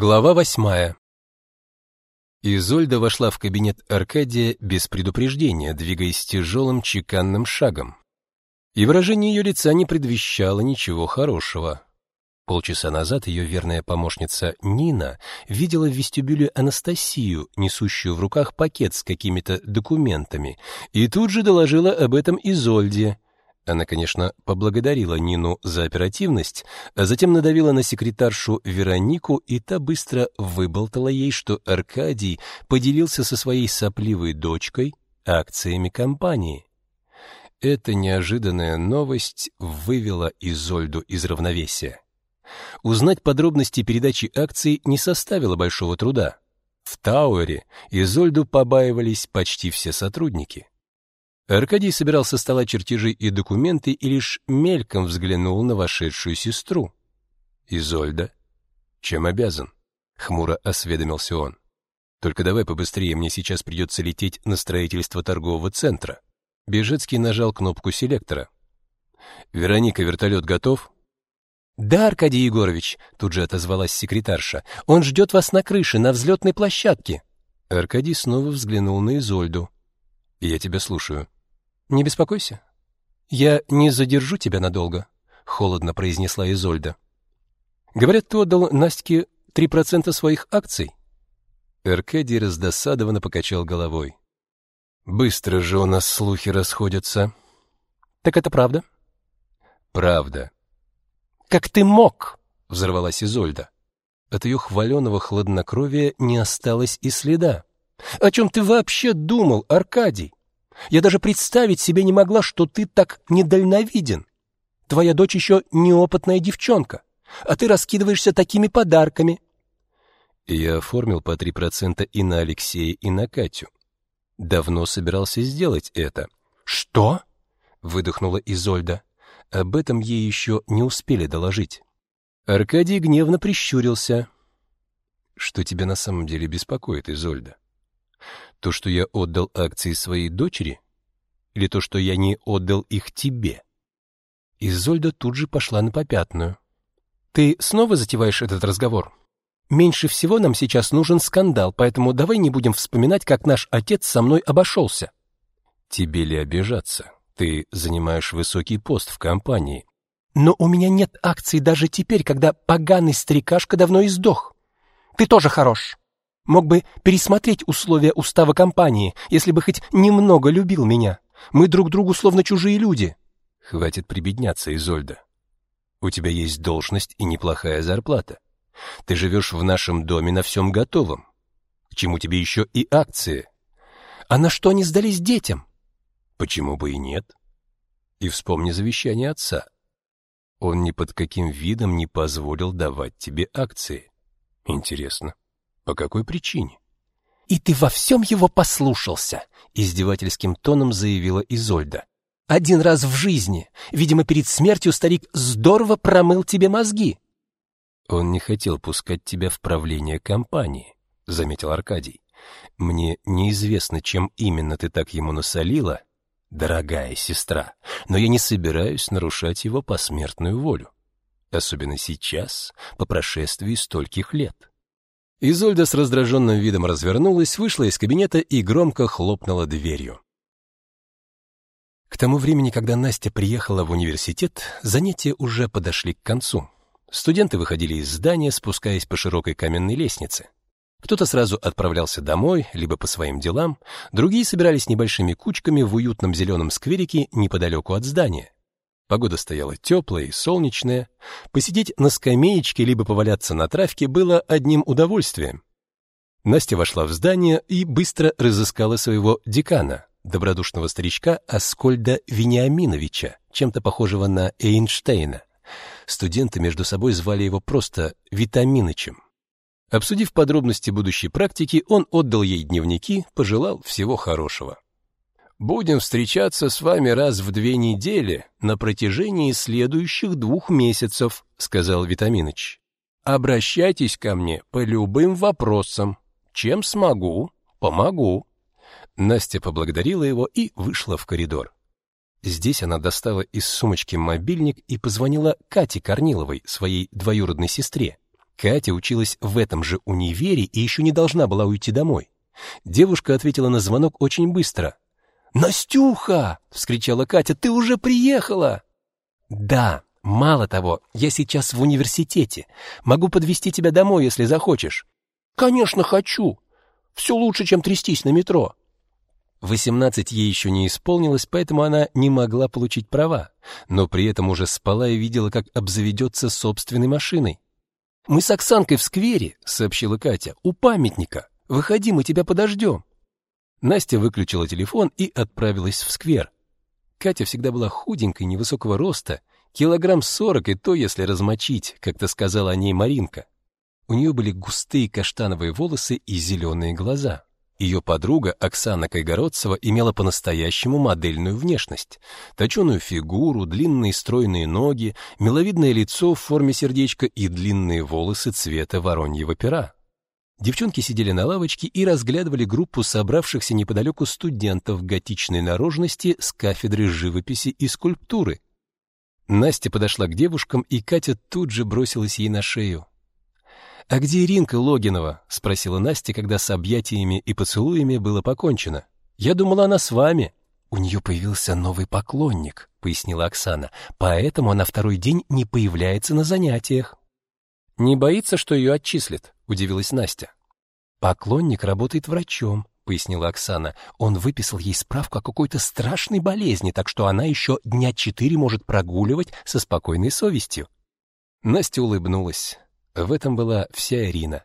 Глава восьмая. Изольда вошла в кабинет Аркадия без предупреждения, двигаясь тяжелым чеканным шагом. И выражение ее лица не предвещало ничего хорошего. Полчаса назад ее верная помощница Нина видела в вестибюле Анастасию, несущую в руках пакет с какими-то документами, и тут же доложила об этом Изольде. Она, конечно, поблагодарила Нину за оперативность, а затем надавила на секретаршу Веронику, и та быстро выболтала ей, что Аркадий поделился со своей сопливой дочкой акциями компании. Эта неожиданная новость вывела Изольду из равновесия. Узнать подробности передачи акций не составило большого труда. В Тауэре Изольду побаивались почти все сотрудники. Аркадий собирал со стола чертежи и документы и лишь мельком взглянул на вошедшую сестру. «Изольда, чем обязан?» — хмуро осведомился он. «Только давай побыстрее, мне сейчас придется лететь на строительство торгового центра». Бежецкий нажал кнопку селектора. «Вероника, вертолет готов?» «Да, Аркадий Егорович», — тут же отозвалась секретарша, — «он ждет вас на крыше, на взлетной площадке». Аркадий снова взглянул на Изольду. «Я тебя слушаю». Не беспокойся. Я не задержу тебя надолго, холодно произнесла Изольда. Говорят, ты отдал три процента своих акций. Аркадий раздосадованно покачал головой. Быстро же у нас слухи расходятся. Так это правда? Правда. Как ты мог? взорвалась Изольда. От ее хваленого хладнокровия не осталось и следа. О чем ты вообще думал, Аркадий? Я даже представить себе не могла, что ты так недальновиден. Твоя дочь еще неопытная девчонка, а ты раскидываешься такими подарками. Я оформил по три процента и на Алексея, и на Катю. Давно собирался сделать это. Что? выдохнула Изольда. Об этом ей еще не успели доложить. Аркадий гневно прищурился. Что тебя на самом деле беспокоит, Изольда? То, что я отдал акции своей дочери? Или то, что я не отдал их тебе? Изольда тут же пошла на попятную. Ты снова затеваешь этот разговор? Меньше всего нам сейчас нужен скандал, поэтому давай не будем вспоминать, как наш отец со мной обошелся. Тебе ли обижаться? Ты занимаешь высокий пост в компании. Но у меня нет акций даже теперь, когда поганый старикашка давно издох. Ты тоже хорош. Мог бы пересмотреть условия устава компании, если бы хоть немного любил меня. Мы друг другу словно чужие люди. Хватит прибедняться, Изольда. У тебя есть должность и неплохая зарплата. Ты живешь в нашем доме на всем готовом. К чему тебе еще и акции? А на что они сдались детям? Почему бы и нет? И вспомни завещание отца. Он ни под каким видом не позволил давать тебе акции. Интересно, по какой причине? И ты во всем его послушался, издевательским тоном заявила Изольда. Один раз в жизни, видимо, перед смертью старик здорово промыл тебе мозги. Он не хотел пускать тебя в правление компании, заметил Аркадий. Мне неизвестно, чем именно ты так ему насолила, дорогая сестра, но я не собираюсь нарушать его посмертную волю, особенно сейчас, по прошествии стольких лет. Изольда с раздраженным видом развернулась, вышла из кабинета и громко хлопнула дверью. К тому времени, когда Настя приехала в университет, занятия уже подошли к концу. Студенты выходили из здания, спускаясь по широкой каменной лестнице. Кто-то сразу отправлялся домой, либо по своим делам, другие собирались небольшими кучками в уютном зеленом скверике неподалеку от здания. Погода стояла теплая и солнечная. Посидеть на скамеечке либо поваляться на травке было одним удовольствием. Настя вошла в здание и быстро разыскала своего декана, добродушного старичка Аскольда Вениаминовича, чем-то похожего на Эйнштейна. Студенты между собой звали его просто Витаминычем. Обсудив подробности будущей практики, он отдал ей дневники, пожелал всего хорошего. Будем встречаться с вами раз в две недели на протяжении следующих двух месяцев, сказал Витаминыч. Обращайтесь ко мне по любым вопросам. Чем смогу, помогу. Настя поблагодарила его и вышла в коридор. Здесь она достала из сумочки мобильник и позвонила Кате Корниловой, своей двоюродной сестре. Катя училась в этом же универе и еще не должна была уйти домой. Девушка ответила на звонок очень быстро. «Настюха!» — вскричала Катя. «Ты уже приехала!» «Да, мало того, я сейчас в университете. Могу подвезти тебя домой, если захочешь». «Конечно, хочу. Все лучше, чем трястись на метро». Восемнадцать ей еще не исполнилось, поэтому она не могла получить права, но при этом уже спала и видела, как обзаведется собственной машиной. «Мы с Оксанкой в сквере», — сообщила Катя, — «у памятника. Выходи, мы тебя подождем». Настя выключила телефон и отправилась в сквер. Катя всегда была худенькой, невысокого роста, килограмм сорок, и то, если размочить, как-то сказала о ней Маринка. У нее были густые каштановые волосы и зеленые глаза. Ее подруга Оксана Кайгородцева имела по-настоящему модельную внешность. Точеную фигуру, длинные стройные ноги, миловидное лицо в форме сердечка и длинные волосы цвета вороньего пера. Девчонки сидели на лавочке и разглядывали группу собравшихся неподалеку студентов готичной наружности с кафедры живописи и скульптуры. Настя подошла к девушкам, и Катя тут же бросилась ей на шею. «А где Иринка Логинова?» — спросила Настя, когда с объятиями и поцелуями было покончено. «Я думала, она с вами». «У нее появился новый поклонник», — пояснила Оксана, «поэтому она второй день не появляется на занятиях». «Не боится, что ее отчислят?» — удивилась Настя. «Поклонник работает врачом», — пояснила Оксана. «Он выписал ей справку о какой-то страшной болезни, так что она еще дня четыре может прогуливать со спокойной совестью». Настя улыбнулась. В этом была вся Ирина.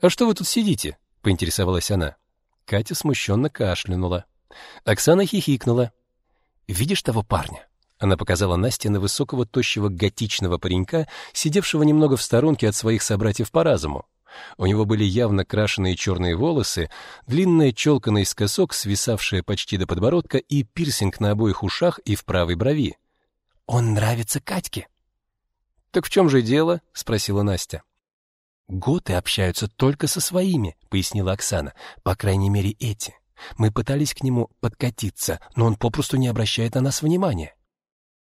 «А что вы тут сидите?» — поинтересовалась она. Катя смущенно кашлянула. Оксана хихикнула. «Видишь того парня?» Она показала Насте на высокого, тощего, готичного паренька, сидевшего немного в сторонке от своих собратьев по разуму. У него были явно крашеные черные волосы, длинная челка наискосок, свисавшая почти до подбородка, и пирсинг на обоих ушах и в правой брови. «Он нравится Катьке?» «Так в чем же дело?» — спросила Настя. «Готы общаются только со своими», — пояснила Оксана. «По крайней мере, эти. Мы пытались к нему подкатиться, но он попросту не обращает на нас внимания.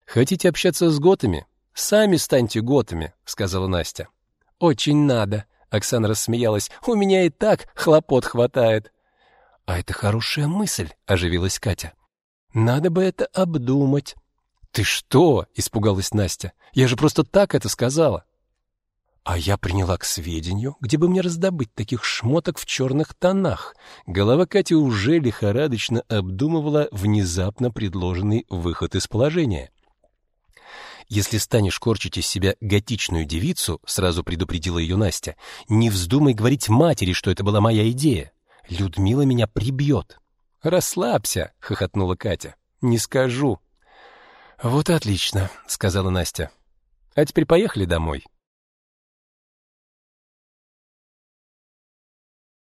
Хотите общаться с готами? Сами станьте готами, сказала Настя. Очень надо, Оксана рассмеялась. У меня и так хлопот хватает. А это хорошая мысль, оживилась Катя. Надо бы это обдумать. Ты что? испугалась Настя. Я же просто так это сказала. А я приняла к сведению, где бы мне раздобыть таких шмоток в черных тонах. Голова Кати уже лихорадочно обдумывала внезапно предложенный выход из положения. Если станешь корчить из себя готичную девицу, сразу предупредила ее Настя, не вздумай говорить матери, что это была моя идея. Людмила меня прибьет». Расслабься, хохотнула Катя. Не скажу. Вот отлично, сказала Настя. А теперь поехали домой.